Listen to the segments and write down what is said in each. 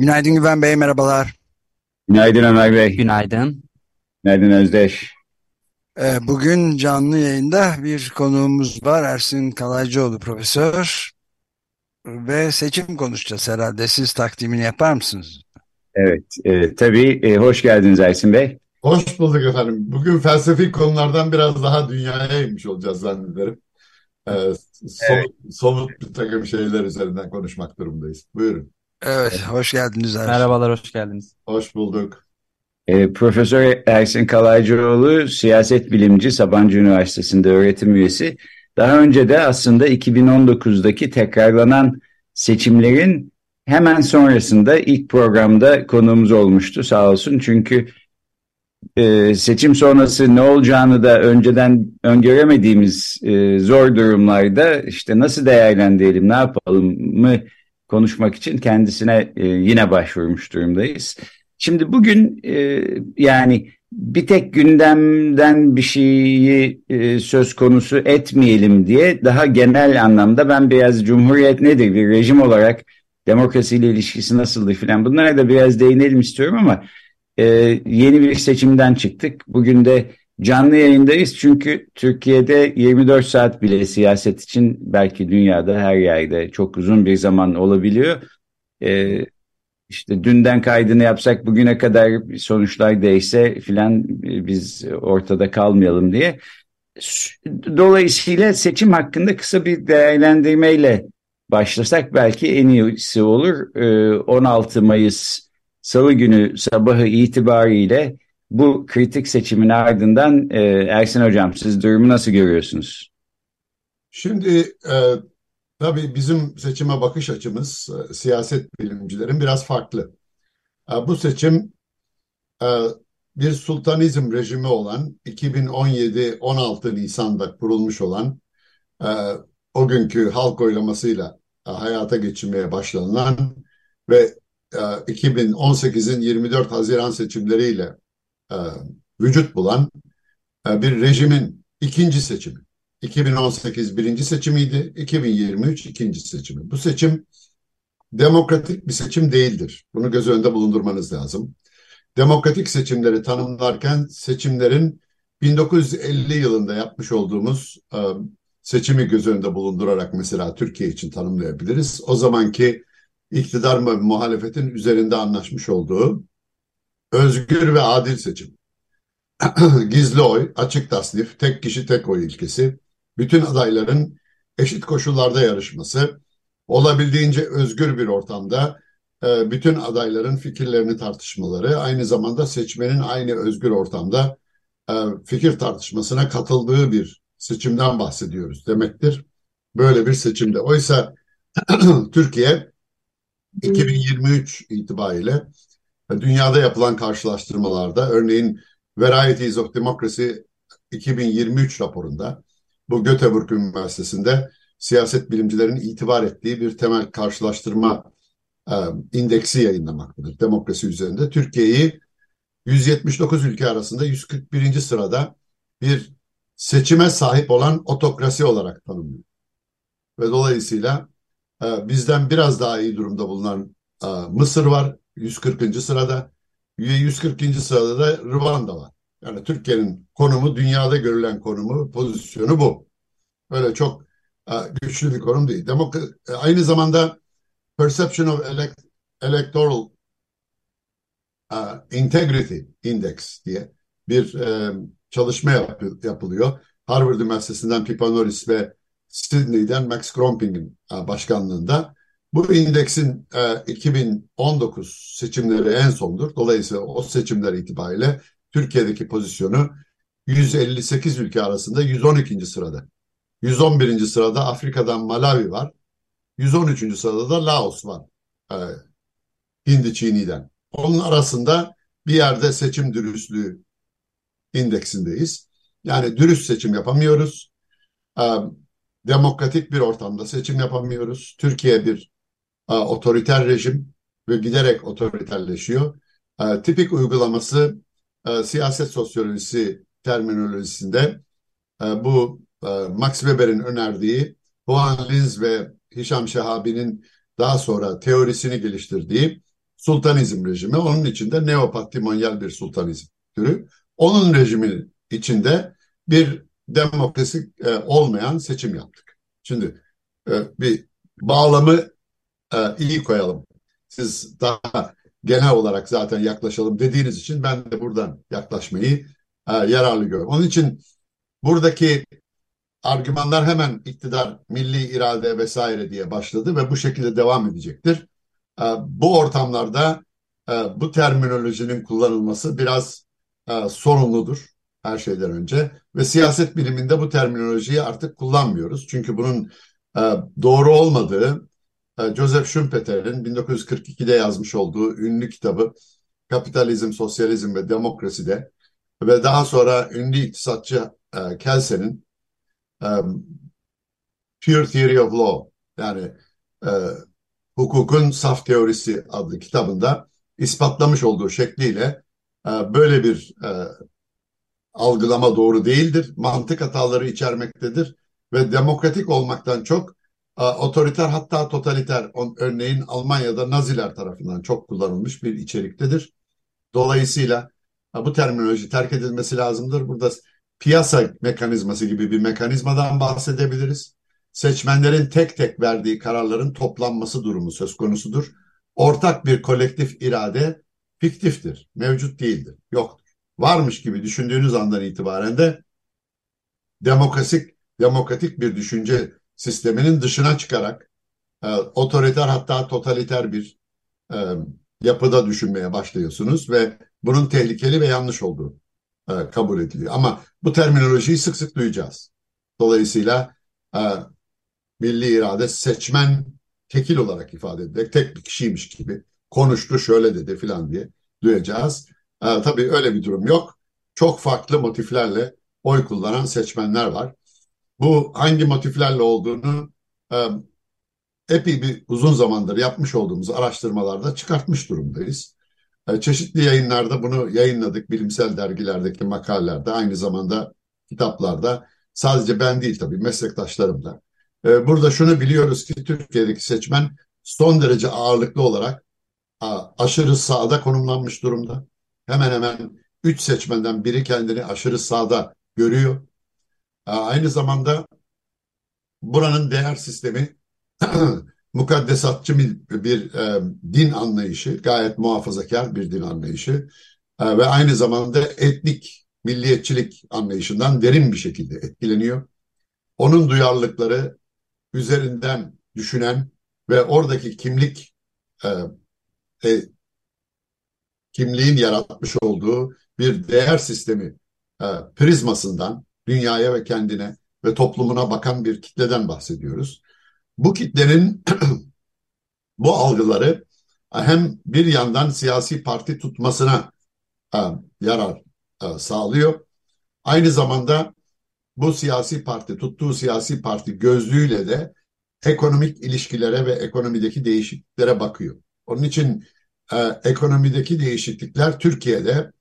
Günaydın Güven Bey, merhabalar. Günaydın Ömer Bey. Günaydın. Günaydın Özdeş. Ee, bugün canlı yayında bir konuğumuz var. Ersin Kalaycıoğlu profesör. Ve seçim konuşacağız herhalde. Siz takdimini yapar mısınız? Evet, e, tabii. E, hoş geldiniz Ersin Bey. Hoş bulduk efendim. Bugün felsefi konulardan biraz daha dünyaya inmiş olacağız zannederim. Ee, somut, somut bir takım şeyler üzerinden konuşmak durumundayız. Buyurun. Evet, hoş geldiniz Ersin. Merhabalar, hoş geldiniz. Hoş bulduk. E, Profesör Ersin Kalaycıoğlu, siyaset bilimci, Sabancı Üniversitesi'nde öğretim üyesi. Daha önce de aslında 2019'daki tekrarlanan seçimlerin hemen sonrasında ilk programda konuğumuz olmuştu sağ olsun. Çünkü e, seçim sonrası ne olacağını da önceden öngöremediğimiz e, zor durumlarda işte nasıl değerlendirelim, ne yapalım mı konuşmak için kendisine e, yine başvurmuş durumdayız. Şimdi bugün e, yani bir tek gündemden bir şeyi e, söz konusu etmeyelim diye daha genel anlamda ben biraz cumhuriyet nedir bir rejim olarak demokrasiyle ilişkisi nasıldır filan bunlara da biraz değinelim istiyorum ama yeni bir seçimden çıktık. Bugün de canlı yayındayız çünkü Türkiye'de 24 saat bile siyaset için belki dünyada her yerde çok uzun bir zaman olabiliyor. E, işte dünden kaydını yapsak bugüne kadar sonuçlar değişse filan biz ortada kalmayalım diye. Dolayısıyla seçim hakkında kısa bir değerlendirmeyle başlasak belki en iyisi olur. 16 Mayıs Salı günü sabahı itibariyle bu kritik sistemin ardından Ersin Hocam siz durumu nasıl görüyorsunuz? Şimdi e, tabii bizim seçime bakış açımız e, siyaset bilimcilerin biraz farklı. E, bu seçim e, bir sultanizm rejimi olan 2017-16 Nisan'da kurulmuş olan e, o günkü halk oylamasıyla e, hayata geçirmeye başlanılan ve 2018'in 24 Haziran seçimleriyle e, vücut bulan e, bir rejimin ikinci seçimi. 2018 birinci seçimiydi, 2023 ikinci seçimi. Bu seçim demokratik bir seçim değildir. Bunu göz önünde bulundurmanız lazım. Demokratik seçimleri tanımlarken seçimlerin 1950 yılında yapmış olduğumuz e, seçimi göz önünde bulundurarak mesela Türkiye için tanımlayabiliriz. O zamanki iktidar ve muhalefetin üzerinde anlaşmış olduğu özgür ve adil seçim. Gizli oy, açık tasnif, tek kişi tek oy ilkesi, bütün adayların eşit koşullarda yarışması, olabildiğince özgür bir ortamda e, bütün adayların fikirlerini tartışmaları, aynı zamanda seçmenin aynı özgür ortamda e, fikir tartışmasına katıldığı bir seçimden bahsediyoruz demektir. Böyle bir seçimde. Oysa Türkiye 2023 itibariyle dünyada yapılan karşılaştırmalarda örneğin Varieties of Democracy 2023 raporunda bu Göteborg Üniversitesi'nde siyaset bilimcilerin itibar ettiği bir temel karşılaştırma e, indeksi yayınlamaktadır demokrasi üzerinde. Türkiye'yi 179 ülke arasında 141. sırada bir seçime sahip olan otokrasi olarak tanımlıyor. Ve dolayısıyla ee, bizden biraz daha iyi durumda bulunan e, Mısır var 140. sırada. 140. sırada da Rwanda var. Yani Türkiye'nin konumu dünyada görülen konumu, pozisyonu bu. Böyle çok e, güçlü bir konum değil. Demok e, aynı zamanda Perception of Elect Electoral Integrity Index diye bir çalışma yap yapılıyor. Harvard Üniversitesi'nden Pippa Norris ve Sydney'den Max Kromping'in e, başkanlığında. Bu indeksin 2019 e, seçimleri en sondur. Dolayısıyla o seçimler itibariyle Türkiye'deki pozisyonu 158 ülke arasında 112. sırada. 111. sırada Afrika'dan Malawi var. 113. sırada da Laos var. E, Hindi Çini'den. Onun arasında bir yerde seçim dürüstlüğü indeksindeyiz. Yani dürüst seçim yapamıyoruz. Demokratik bir ortamda seçim yapamıyoruz. Türkiye bir otoriter rejim ve giderek otoriterleşiyor. Tipik uygulaması siyaset sosyolojisi terminolojisinde bu Max Weber'in önerdiği Juan Linz ve Hişam Şehabi'nin daha sonra teorisini geliştirdiği sultanizm rejimi. Onun içinde neopatrimonyal bir sultanizm türü. Onun rejimi içinde bir demokrasi e, olmayan seçim yaptık. Şimdi e, bir bağlamı e, iyi koyalım. Siz daha genel olarak zaten yaklaşalım dediğiniz için ben de buradan yaklaşmayı e, yararlı görüyorum. Onun için buradaki argümanlar hemen iktidar, milli irade vesaire diye başladı ve bu şekilde devam edecektir. E, bu ortamlarda e, bu terminolojinin kullanılması biraz e, sorumludur her şeyden önce ve siyaset biliminde bu terminolojiyi artık kullanmıyoruz. Çünkü bunun doğru olmadığı Joseph Schumpeter'in 1942'de yazmış olduğu ünlü kitabı Kapitalizm, Sosyalizm ve Demokrasi'de ve daha sonra ünlü iktisatçı Kelsen'in Pure Theory of Law yani hukukun saf teorisi adlı kitabında ispatlamış olduğu şekliyle e, böyle bir e, algılama doğru değildir. Mantık hataları içermektedir ve demokratik olmaktan çok e, otoriter hatta totaliter örneğin Almanya'da Naziler tarafından çok kullanılmış bir içeriktedir. Dolayısıyla bu terminoloji terk edilmesi lazımdır. Burada piyasa mekanizması gibi bir mekanizmadan bahsedebiliriz. Seçmenlerin tek tek verdiği kararların toplanması durumu söz konusudur. Ortak bir kolektif irade fiktiftir, mevcut değildir, yoktur. Varmış gibi düşündüğünüz andan itibaren de demokratik, demokratik bir düşünce sisteminin dışına çıkarak e, otoriter hatta totaliter bir e, yapıda düşünmeye başlıyorsunuz ve bunun tehlikeli ve yanlış olduğu e, kabul ediliyor. Ama bu terminolojiyi sık sık duyacağız. Dolayısıyla e, milli irade seçmen tekil olarak ifade edilerek tek bir kişiymiş gibi konuştu şöyle dedi filan diye duyacağız. E, tabii öyle bir durum yok. Çok farklı motiflerle oy kullanan seçmenler var. Bu hangi motiflerle olduğunu e, epey bir uzun zamandır yapmış olduğumuz araştırmalarda çıkartmış durumdayız. E, çeşitli yayınlarda bunu yayınladık. Bilimsel dergilerdeki makalelerde aynı zamanda kitaplarda sadece ben değil tabii meslektaşlarım da. E, burada şunu biliyoruz ki Türkiye'deki seçmen son derece ağırlıklı olarak aşırı sağda konumlanmış durumda. Hemen hemen üç seçmenden biri kendini aşırı sağda görüyor. Aynı zamanda buranın değer sistemi mukaddesatçı bir, bir e, din anlayışı, gayet muhafazakar bir din anlayışı e, ve aynı zamanda etnik milliyetçilik anlayışından derin bir şekilde etkileniyor. Onun duyarlılıkları üzerinden düşünen ve oradaki kimlik e, e, kimliğin yaratmış olduğu bir değer sistemi e, prizmasından dünyaya ve kendine ve toplumuna bakan bir kitleden bahsediyoruz. Bu kitlenin bu algıları hem bir yandan siyasi parti tutmasına e, yarar e, sağlıyor. Aynı zamanda bu siyasi parti, tuttuğu siyasi parti gözlüğüyle de ekonomik ilişkilere ve ekonomideki değişikliklere bakıyor. Onun için e, ekonomideki değişiklikler Türkiye'de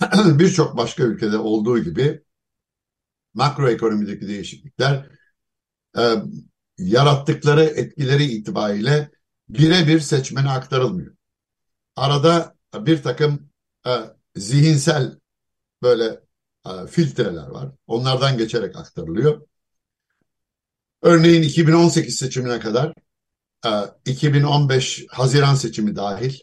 birçok başka ülkede olduğu gibi makroekonomideki değişiklikler e, yarattıkları etkileri itibariyle birebir seçmene aktarılmıyor. Arada bir takım e, zihinsel böyle e, filtreler var. Onlardan geçerek aktarılıyor. Örneğin 2018 seçimine kadar 2015 Haziran seçimi dahil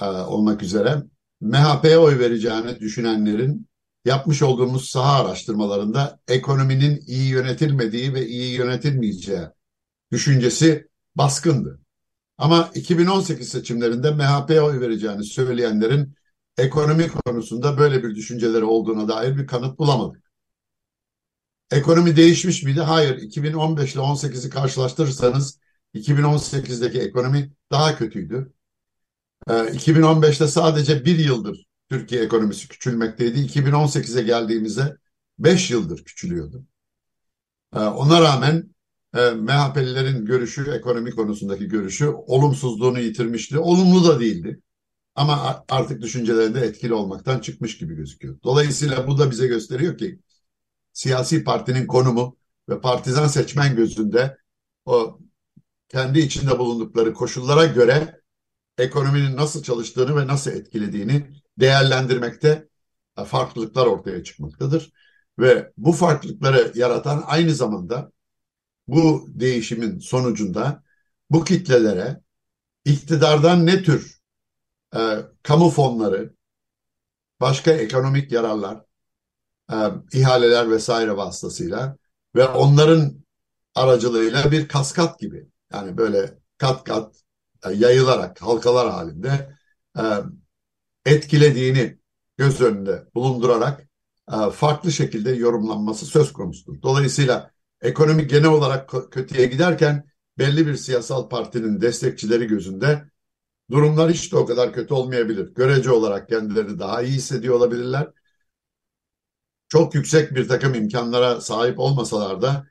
e, olmak üzere MHP'ye oy vereceğini düşünenlerin yapmış olduğumuz saha araştırmalarında ekonominin iyi yönetilmediği ve iyi yönetilmeyeceği düşüncesi baskındı. Ama 2018 seçimlerinde MHP'ye oy vereceğini söyleyenlerin ekonomi konusunda böyle bir düşünceleri olduğuna dair bir kanıt bulamadık. Ekonomi değişmiş miydi? Hayır. 2015 ile 18'i karşılaştırırsanız 2018'deki ekonomi daha kötüydü. 2015'te sadece bir yıldır Türkiye ekonomisi küçülmekteydi. 2018'e geldiğimizde 5 yıldır küçülüyordu. Ona rağmen MHP'lilerin görüşü, ekonomi konusundaki görüşü olumsuzluğunu yitirmişti. Olumlu da değildi. Ama artık düşüncelerinde etkili olmaktan çıkmış gibi gözüküyor. Dolayısıyla bu da bize gösteriyor ki siyasi partinin konumu ve partizan seçmen gözünde o kendi içinde bulundukları koşullara göre ekonominin nasıl çalıştığını ve nasıl etkilediğini değerlendirmekte farklılıklar ortaya çıkmaktadır. Ve bu farklılıkları yaratan aynı zamanda bu değişimin sonucunda bu kitlelere iktidardan ne tür e, kamu fonları, başka ekonomik yararlar, e, ihaleler vesaire vasıtasıyla ve onların aracılığıyla bir kaskat gibi yani böyle kat kat e, yayılarak halkalar halinde e, etkilediğini göz önünde bulundurarak e, farklı şekilde yorumlanması söz konusudur. Dolayısıyla ekonomi genel olarak kötüye giderken belli bir siyasal partinin destekçileri gözünde durumlar hiç de o kadar kötü olmayabilir. Görece olarak kendilerini daha iyi hissediyor olabilirler. Çok yüksek bir takım imkanlara sahip olmasalar da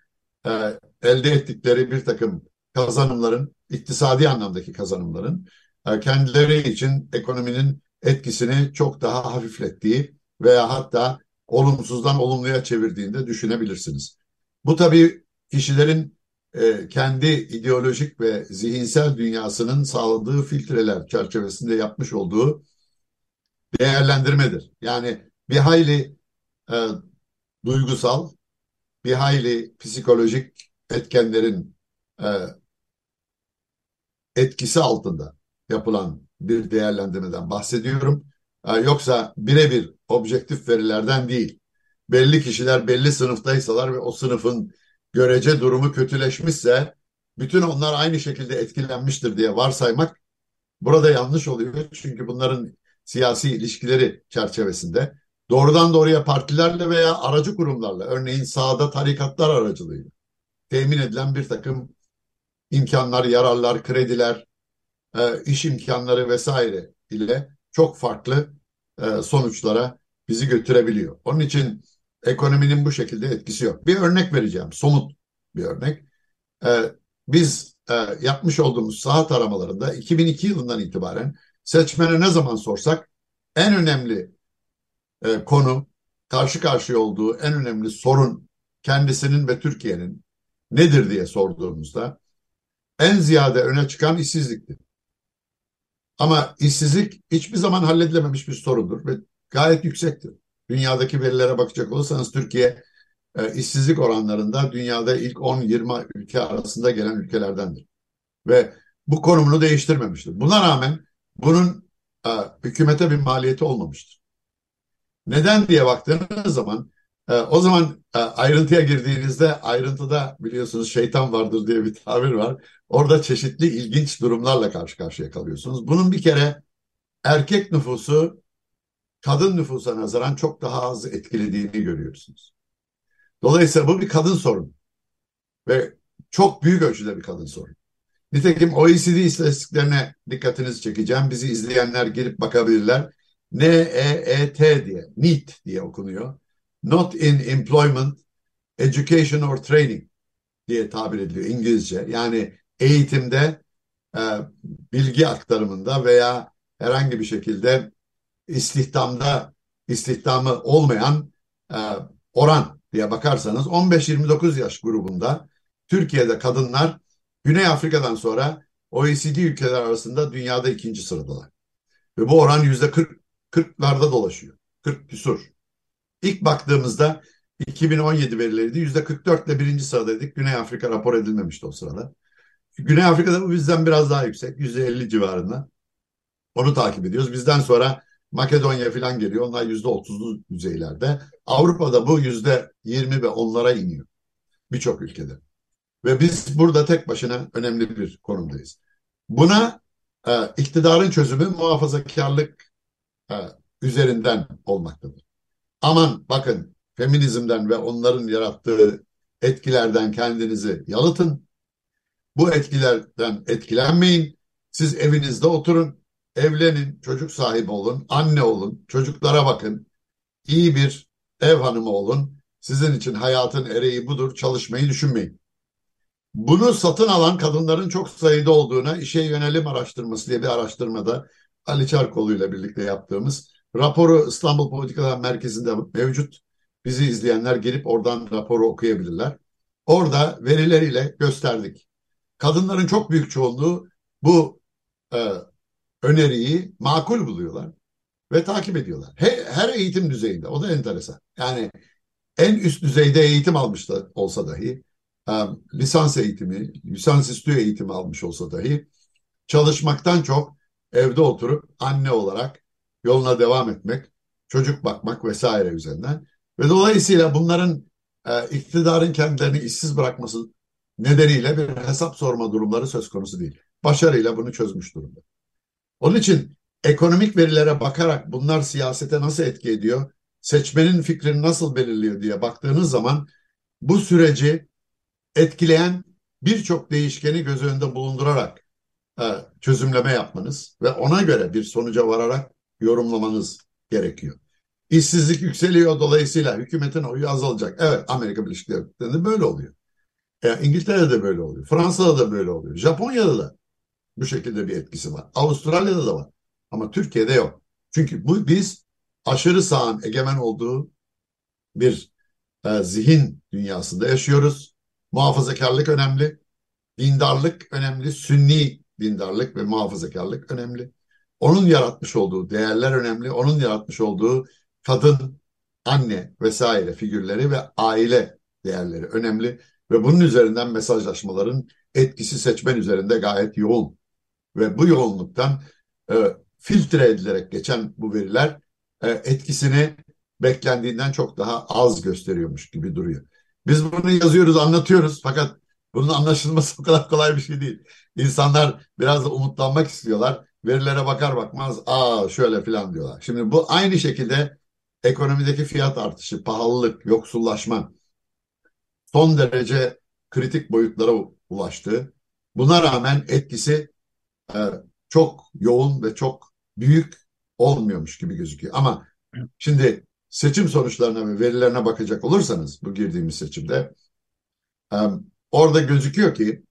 e, elde ettikleri bir takım kazanımların, iktisadi anlamdaki kazanımların e, kendileri için ekonominin etkisini çok daha hafiflettiği veya hatta olumsuzdan olumluya çevirdiğinde düşünebilirsiniz. Bu tabii kişilerin e, kendi ideolojik ve zihinsel dünyasının sağladığı filtreler çerçevesinde yapmış olduğu değerlendirmedir. Yani bir hayli e, duygusal, bir hayli psikolojik etkenlerin e, etkisi altında yapılan bir değerlendirmeden bahsediyorum. E, yoksa birebir objektif verilerden değil. Belli kişiler belli sınıftaysalar ve o sınıfın görece durumu kötüleşmişse bütün onlar aynı şekilde etkilenmiştir diye varsaymak burada yanlış oluyor. Çünkü bunların siyasi ilişkileri çerçevesinde doğrudan doğruya partilerle veya aracı kurumlarla örneğin sağda tarikatlar aracılığıyla temin edilen bir takım imkanlar, yararlar, krediler, e, iş imkanları vesaire ile çok farklı e, sonuçlara bizi götürebiliyor. Onun için ekonominin bu şekilde etkisi yok. Bir örnek vereceğim, somut bir örnek. E, biz yapmış olduğumuz saat aramalarında 2002 yılından itibaren seçmene ne zaman sorsak en önemli konu, karşı karşıya olduğu en önemli sorun kendisinin ve Türkiye'nin nedir diye sorduğumuzda en ziyade öne çıkan işsizlikti. Ama işsizlik hiçbir zaman halledilememiş bir sorundur ve gayet yüksektir. Dünyadaki verilere bakacak olursanız Türkiye e, işsizlik oranlarında dünyada ilk 10-20 ülke arasında gelen ülkelerdendir. Ve bu konumunu değiştirmemiştir. Buna rağmen bunun e, hükümete bir maliyeti olmamıştır. Neden diye baktığınız zaman e, o zaman e, ayrıntıya girdiğinizde ayrıntıda biliyorsunuz şeytan vardır diye bir tabir var. Orada çeşitli ilginç durumlarla karşı karşıya kalıyorsunuz. Bunun bir kere erkek nüfusu kadın nüfusa nazaran çok daha az etkilediğini görüyorsunuz. Dolayısıyla bu bir kadın sorunu ve çok büyük ölçüde bir kadın sorunu. Nitekim OECD istatistiklerine dikkatinizi çekeceğim. Bizi izleyenler girip bakabilirler. N-E-E-T diye, NEET diye okunuyor. Not in Employment, Education or Training diye tabir ediliyor İngilizce. Yani eğitimde, e, bilgi aktarımında veya herhangi bir şekilde istihdamda istihdamı olmayan e, oran diye bakarsanız 15-29 yaş grubunda Türkiye'de kadınlar Güney Afrika'dan sonra OECD ülkeler arasında dünyada ikinci sıradalar. Ve bu oran yüzde 40 40'larda dolaşıyor. 40 küsur. İlk baktığımızda 2017 verileriydi. Yüzde 44 ile birinci sıradaydık. Güney Afrika rapor edilmemişti o sırada. Güney Afrika'da bu bizden biraz daha yüksek. Yüzde 50 civarında. Onu takip ediyoruz. Bizden sonra Makedonya falan geliyor. Onlar yüzde 30'lu düzeylerde. Avrupa'da bu yüzde 20 ve onlara iniyor. Birçok ülkede. Ve biz burada tek başına önemli bir konumdayız. Buna e, iktidarın çözümü muhafazakarlık e, üzerinden olmaktadır. Aman bakın feminizmden ve onların yarattığı etkilerden kendinizi yalıtın. Bu etkilerden etkilenmeyin. Siz evinizde oturun. evlenin, çocuk sahibi olun, anne olun, çocuklara bakın, iyi bir ev hanımı olun. Sizin için hayatın ereği budur, çalışmayı düşünmeyin. Bunu satın alan kadınların çok sayıda olduğuna işe yönelim araştırması diye bir araştırmada Ali Çarkoğlu ile birlikte yaptığımız raporu İstanbul Politikalar Merkezi'nde mevcut. Bizi izleyenler gelip oradan raporu okuyabilirler. Orada verileriyle gösterdik. Kadınların çok büyük çoğunluğu bu e, öneriyi makul buluyorlar ve takip ediyorlar. He, her eğitim düzeyinde. O da enteresan. Yani en üst düzeyde eğitim almış da olsa dahi, e, lisans eğitimi, lisansüstü eğitimi almış olsa dahi çalışmaktan çok evde oturup anne olarak yoluna devam etmek, çocuk bakmak vesaire üzerinden. Ve dolayısıyla bunların e, iktidarın kendilerini işsiz bırakması nedeniyle bir hesap sorma durumları söz konusu değil. Başarıyla bunu çözmüş durumda. Onun için ekonomik verilere bakarak bunlar siyasete nasıl etki ediyor, seçmenin fikrini nasıl belirliyor diye baktığınız zaman bu süreci etkileyen birçok değişkeni göz önünde bulundurarak e, çözümleme yapmanız ve ona göre bir sonuca vararak yorumlamanız gerekiyor. İşsizlik yükseliyor dolayısıyla hükümetin oyu azalacak. Evet Amerika Birleşik Devletleri'nde böyle oluyor. E, İngiltere'de de böyle oluyor. Fransa'da da böyle oluyor. Japonya'da da bu şekilde bir etkisi var. Avustralya'da da var. Ama Türkiye'de yok. Çünkü bu biz aşırı sağın egemen olduğu bir e, zihin dünyasında yaşıyoruz. Muhafazakarlık önemli. Dindarlık önemli. Sünni dindarlık ve muhafazakarlık önemli. Onun yaratmış olduğu değerler önemli. Onun yaratmış olduğu kadın, anne vesaire figürleri ve aile değerleri önemli. Ve bunun üzerinden mesajlaşmaların etkisi seçmen üzerinde gayet yoğun. Ve bu yoğunluktan e, filtre edilerek geçen bu veriler e, etkisini beklendiğinden çok daha az gösteriyormuş gibi duruyor. Biz bunu yazıyoruz, anlatıyoruz fakat bunun anlaşılması o kadar kolay bir şey değil. İnsanlar biraz da umutlanmak istiyorlar. Verilere bakar bakmaz aa şöyle filan diyorlar. Şimdi bu aynı şekilde ekonomideki fiyat artışı, pahalılık, yoksullaşma son derece kritik boyutlara ulaştı. Buna rağmen etkisi e, çok yoğun ve çok büyük olmuyormuş gibi gözüküyor. Ama şimdi seçim sonuçlarına ve verilerine bakacak olursanız bu girdiğimiz seçimde e, orada gözüküyor ki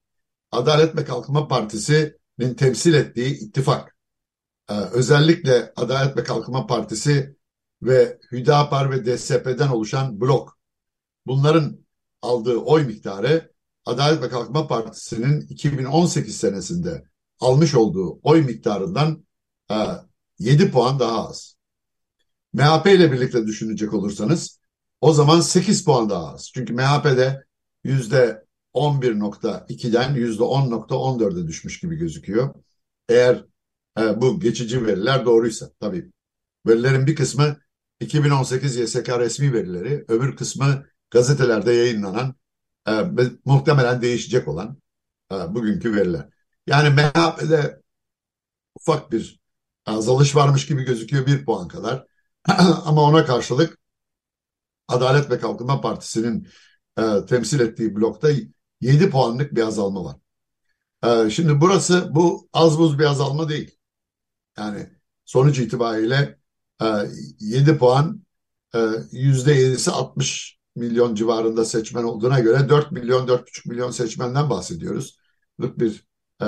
Adalet ve Kalkınma Partisi'nin temsil ettiği ittifak e, özellikle Adalet ve Kalkınma Partisi ve Hüdapar ve DSP'den oluşan blok bunların aldığı oy miktarı Adalet ve Kalkınma Partisi'nin 2018 senesinde almış olduğu oy miktarından e, 7 puan daha az. MHP ile birlikte düşünecek olursanız o zaman 8 puan daha az. Çünkü MHP'de yüzde %11.2'den yüzde 10.14'e düşmüş gibi gözüküyor. Eğer e, bu geçici veriler doğruysa tabii. Verilerin bir kısmı 2018 YSK resmi verileri, öbür kısmı gazetelerde yayınlanan e, muhtemelen değişecek olan e, bugünkü veriler. Yani MHP'de ufak bir azalış varmış gibi gözüküyor bir puan kadar. Ama ona karşılık Adalet ve Kalkınma Partisi'nin e, temsil ettiği blokta 7 puanlık bir azalma var. E, şimdi burası bu az buz bir azalma değil. Yani sonuç itibariyle e, 7 puan e, %7'si 60 milyon civarında seçmen olduğuna göre 4 milyon 4,5 milyon seçmenden bahsediyoruz. Bir e,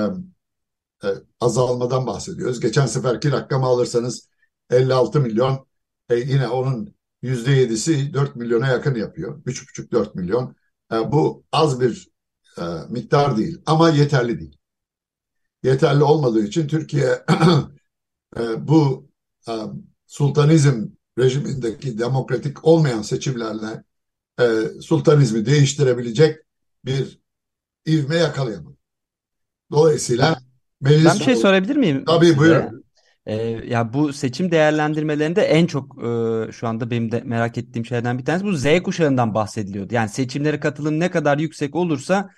e, azalmadan bahsediyoruz. Geçen seferki rakamı alırsanız 56 milyon e, yine onun %7'si 4 milyona yakın yapıyor. 3,5-4 milyon. E, bu az bir e, miktar değil ama yeterli değil. Yeterli olmadığı için Türkiye e, bu e, sultanizm rejimindeki demokratik olmayan seçimlerle e, sultanizmi değiştirebilecek bir ivme yakalayamadı. Dolayısıyla meclis... Ben bir şey sorabilir miyim? Tabii buyurun. Ee, ya bu seçim değerlendirmelerinde en çok e, şu anda benim de merak ettiğim şeylerden bir tanesi bu Z kuşağından bahsediliyordu. Yani seçimlere katılım ne kadar yüksek olursa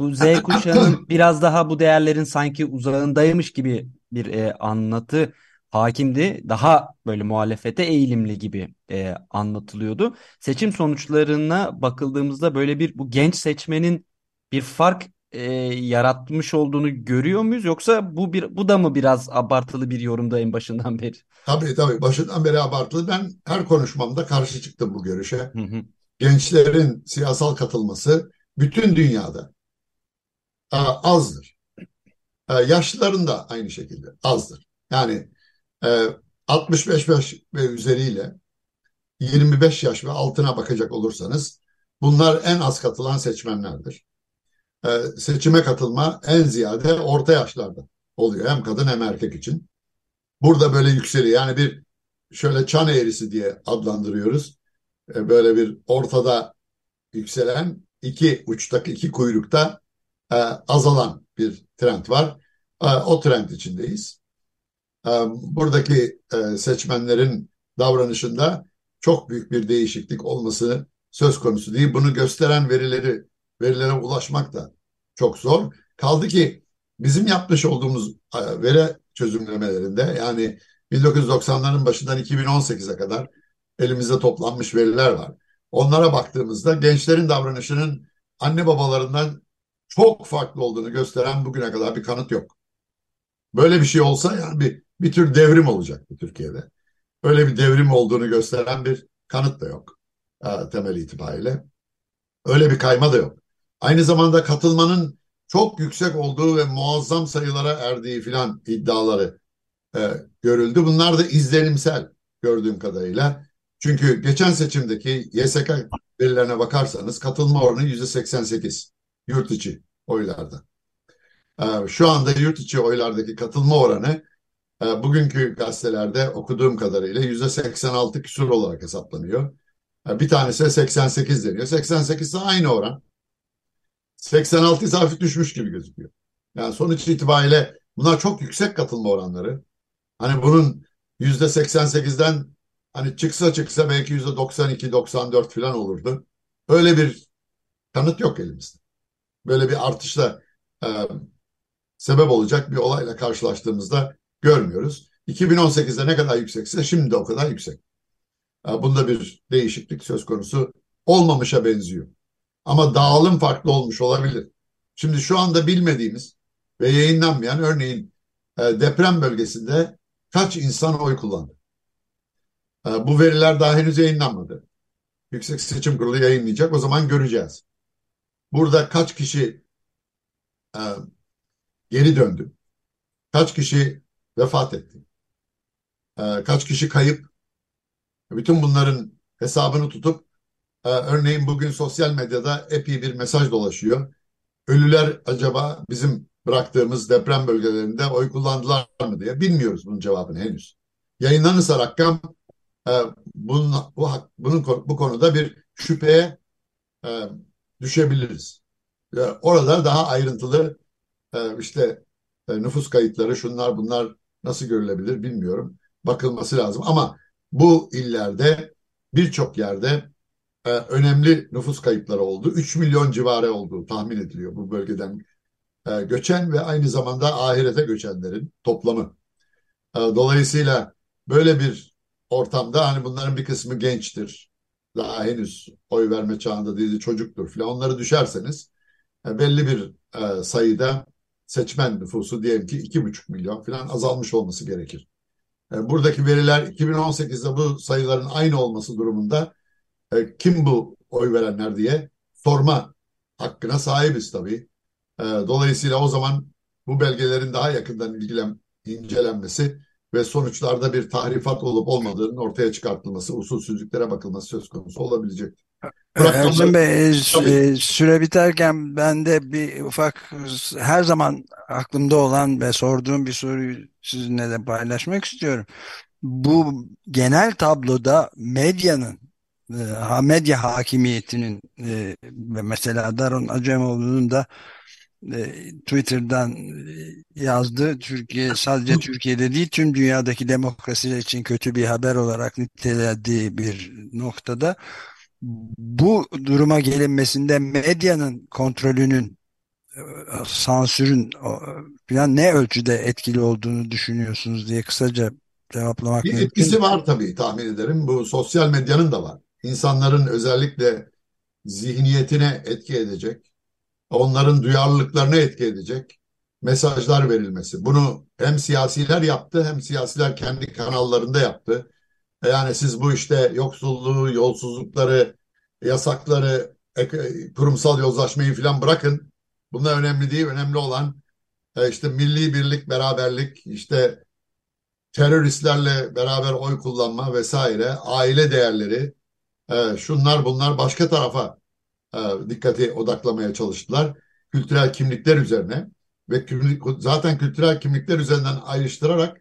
bu Z kuşağının biraz daha bu değerlerin sanki uzağındaymış gibi bir e, anlatı hakimdi. Daha böyle muhalefete eğilimli gibi e, anlatılıyordu. Seçim sonuçlarına bakıldığımızda böyle bir bu genç seçmenin bir fark e, yaratmış olduğunu görüyor muyuz yoksa bu bir bu da mı biraz abartılı bir yorumda en başından beri? Tabii tabii başından beri abartılı. Ben her konuşmamda karşı çıktım bu görüşe. Hı hı. Gençlerin siyasal katılması bütün dünyada azdır. E, yaşlıların da aynı şekilde azdır. Yani e, 65 yaş ve üzeriyle 25 yaş ve altına bakacak olursanız bunlar en az katılan seçmenlerdir. E, seçime katılma en ziyade orta yaşlarda oluyor hem kadın hem erkek için. Burada böyle yükseliyor. Yani bir şöyle çan eğrisi diye adlandırıyoruz. E, böyle bir ortada yükselen iki uçtaki iki kuyrukta e, azalan bir trend var. E, o trend içindeyiz. E, buradaki e, seçmenlerin davranışında çok büyük bir değişiklik olması söz konusu değil. Bunu gösteren verileri verilere ulaşmak da çok zor. Kaldı ki bizim yapmış olduğumuz e, veri çözümlemelerinde yani 1990'ların başından 2018'e kadar elimizde toplanmış veriler var. Onlara baktığımızda gençlerin davranışının anne babalarından çok farklı olduğunu gösteren bugüne kadar bir kanıt yok. Böyle bir şey olsa yani bir, bir tür devrim olacaktı Türkiye'de. Öyle bir devrim olduğunu gösteren bir kanıt da yok e, temel itibariyle. Öyle bir kayma da yok. Aynı zamanda katılmanın çok yüksek olduğu ve muazzam sayılara erdiği filan iddiaları e, görüldü. Bunlar da izlenimsel gördüğüm kadarıyla. Çünkü geçen seçimdeki YSK verilerine bakarsanız katılma oranı yüzde 88 yurt içi oylarda. E, şu anda yurt içi oylardaki katılma oranı e, bugünkü gazetelerde okuduğum kadarıyla yüzde 86 küsur olarak hesaplanıyor. E, bir tanesi 88 deniyor. 88 ise aynı oran. 86 ise hafif düşmüş gibi gözüküyor. Yani sonuç itibariyle bunlar çok yüksek katılma oranları. Hani bunun yüzde 88'den hani çıksa çıksa belki yüzde 92, 94 falan olurdu. Öyle bir kanıt yok elimizde. Böyle bir artışla e, sebep olacak bir olayla karşılaştığımızda görmüyoruz. 2018'de ne kadar yüksekse şimdi de o kadar yüksek. E, bunda bir değişiklik söz konusu olmamışa benziyor. Ama dağılım farklı olmuş olabilir. Şimdi şu anda bilmediğimiz ve yayınlanmayan örneğin e, deprem bölgesinde kaç insan oy kullandı? E, bu veriler daha henüz yayınlanmadı. Yüksek Seçim Kurulu yayınlayacak. O zaman göreceğiz. Burada kaç kişi e, geri döndü? Kaç kişi vefat etti? E, kaç kişi kayıp? Bütün bunların hesabını tutup e, örneğin bugün sosyal medyada epey bir mesaj dolaşıyor. Ölüler acaba bizim bıraktığımız deprem bölgelerinde oy kullandılar mı diye bilmiyoruz bunun cevabını henüz. Yayınlanırsa rakam e, bunun, bu, bunun bu konuda bir şüpheye e, düşebiliriz. E, orada daha ayrıntılı e, işte e, nüfus kayıtları şunlar bunlar nasıl görülebilir bilmiyorum. Bakılması lazım ama bu illerde birçok yerde e, önemli nüfus kayıpları oldu. 3 milyon civarı olduğu tahmin ediliyor bu bölgeden göçen ve aynı zamanda ahirete göçenlerin toplamı. Dolayısıyla böyle bir ortamda hani bunların bir kısmı gençtir. Daha henüz oy verme çağında değil çocuktur falan. Onları düşerseniz e, belli bir e, sayıda seçmen nüfusu diyelim ki 2,5 milyon falan azalmış olması gerekir. E, buradaki veriler 2018'de bu sayıların aynı olması durumunda kim bu oy verenler diye sorma hakkına sahibiz tabii. Dolayısıyla o zaman bu belgelerin daha yakından ilgilen, incelenmesi ve sonuçlarda bir tahrifat olup olmadığının ortaya çıkartılması, usulsüzlüklere bakılması söz konusu olabilecek. Ersin Bey, e, süre biterken ben de bir ufak her zaman aklımda olan ve sorduğum bir soruyu sizinle de paylaşmak istiyorum. Bu genel tabloda medyanın e, medya hakimiyetinin e, ve mesela Daron Acemoğlu'nun da e, Twitter'dan yazdı. Türkiye sadece Türkiye'de değil tüm dünyadaki demokrasiler için kötü bir haber olarak nitelediği bir noktada bu duruma gelinmesinde medyanın kontrolünün sansürün falan ne ölçüde etkili olduğunu düşünüyorsunuz diye kısaca cevaplamak bir mümkün. etkisi var tabii tahmin ederim. Bu sosyal medyanın da var insanların özellikle zihniyetine etki edecek onların duyarlılıklarını etki edecek mesajlar verilmesi. Bunu hem siyasiler yaptı hem siyasiler kendi kanallarında yaptı. Yani siz bu işte yoksulluğu, yolsuzlukları, yasakları, kurumsal yozlaşmayı falan bırakın. Bunlar önemli değil. Önemli olan e, işte milli birlik, beraberlik, işte teröristlerle beraber oy kullanma vesaire, aile değerleri, e, şunlar bunlar başka tarafa e, dikkati odaklamaya çalıştılar. Kültürel kimlikler üzerine ve zaten kültürel kimlikler üzerinden ayrıştırarak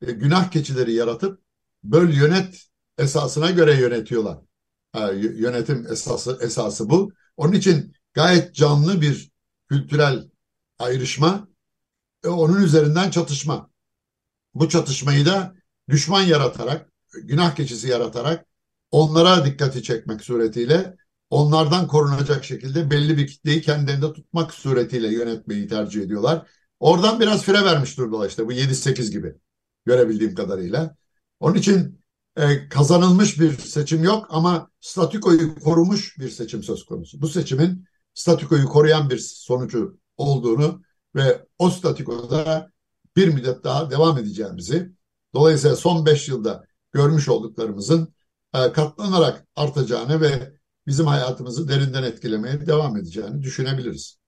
günah keçileri yaratıp böl yönet esasına göre yönetiyorlar. Yönetim esası esası bu. Onun için gayet canlı bir kültürel ayrışma, onun üzerinden çatışma. Bu çatışmayı da düşman yaratarak, günah keçisi yaratarak onlara dikkati çekmek suretiyle onlardan korunacak şekilde belli bir kitleyi kendilerinde tutmak suretiyle yönetmeyi tercih ediyorlar. Oradan biraz fire vermiş durumda işte bu 7-8 gibi görebildiğim kadarıyla. Onun için e, kazanılmış bir seçim yok ama statükoyu korumuş bir seçim söz konusu. Bu seçimin statükoyu koruyan bir sonucu olduğunu ve o statükoda bir müddet daha devam edeceğimizi, dolayısıyla son beş yılda görmüş olduklarımızın e, katlanarak artacağını ve bizim hayatımızı derinden etkilemeye devam edeceğini düşünebiliriz.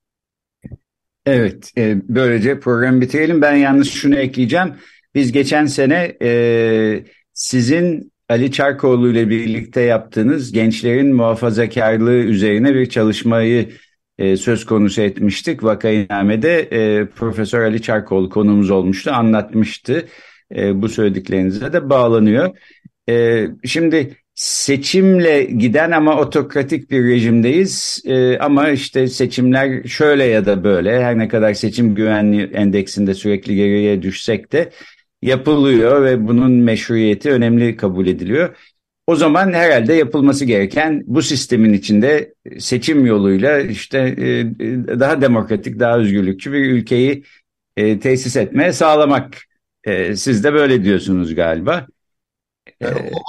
Evet, e, böylece programı bitirelim. Ben yalnız şunu ekleyeceğim. Biz geçen sene e, sizin Ali Çarkoğlu ile birlikte yaptığınız gençlerin muhafazakarlığı üzerine bir çalışmayı e, söz konusu etmiştik. Vakayname'de e, Profesör Ali Çarkoğlu konumuz olmuştu, anlatmıştı. E, bu söylediklerinize de bağlanıyor. E, şimdi seçimle giden ama otokratik bir rejimdeyiz. E, ama işte seçimler şöyle ya da böyle her ne kadar seçim güvenliği endeksinde sürekli geriye düşsek de yapılıyor ve bunun meşruiyeti önemli kabul ediliyor. O zaman herhalde yapılması gereken bu sistemin içinde seçim yoluyla işte e, daha demokratik, daha özgürlükçü bir ülkeyi e, tesis etmeye sağlamak. E, siz de böyle diyorsunuz galiba.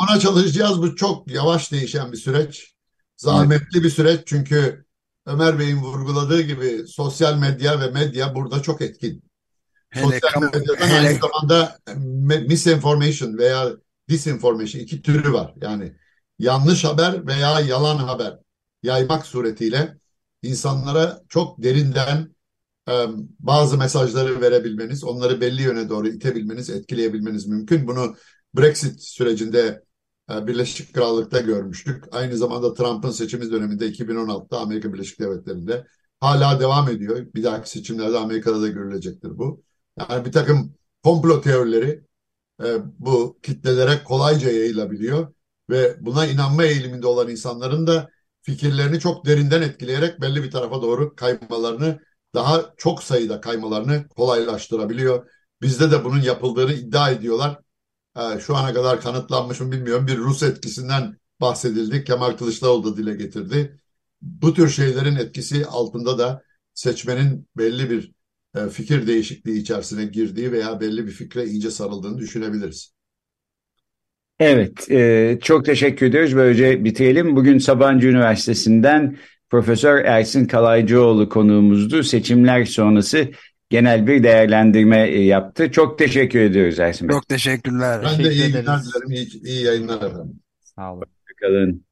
Ona çalışacağız. Bu çok yavaş değişen bir süreç. Zahmetli bir süreç çünkü Ömer Bey'in vurguladığı gibi sosyal medya ve medya burada çok etkin. Hele, sosyal medyadan hele, aynı zamanda misinformation veya disinformation iki türü var. Yani yanlış haber veya yalan haber yaymak suretiyle insanlara çok derinden bazı mesajları verebilmeniz, onları belli yöne doğru itebilmeniz, etkileyebilmeniz mümkün. Bunu Brexit sürecinde Birleşik Krallık'ta görmüştük. Aynı zamanda Trump'ın seçimiz döneminde 2016'da Amerika Birleşik Devletleri'nde hala devam ediyor. Bir dahaki seçimlerde Amerika'da da görülecektir bu. Yani bir takım komplo teorileri e, bu kitlelere kolayca yayılabiliyor ve buna inanma eğiliminde olan insanların da fikirlerini çok derinden etkileyerek belli bir tarafa doğru kaymalarını daha çok sayıda kaymalarını kolaylaştırabiliyor. Bizde de bunun yapıldığını iddia ediyorlar. Şu ana kadar kanıtlanmış mı bilmiyorum. Bir Rus etkisinden bahsedildi. Kemal Kılıçdaroğlu da dile getirdi. Bu tür şeylerin etkisi altında da seçmenin belli bir e, fikir değişikliği içerisine girdiği veya belli bir fikre iyice sarıldığını düşünebiliriz. Evet, e, çok teşekkür ediyoruz. Böylece bitirelim. Bugün Sabancı Üniversitesi'nden Profesör Ersin Kalaycıoğlu konuğumuzdu. Seçimler sonrası genel bir değerlendirme e, yaptı. Çok teşekkür ediyoruz Ersin Bey. Çok teşekkürler. Ben de iyi günler dilerim. İyi, iyi yayınlar efendim. Sağ olun. Hoşçakalın.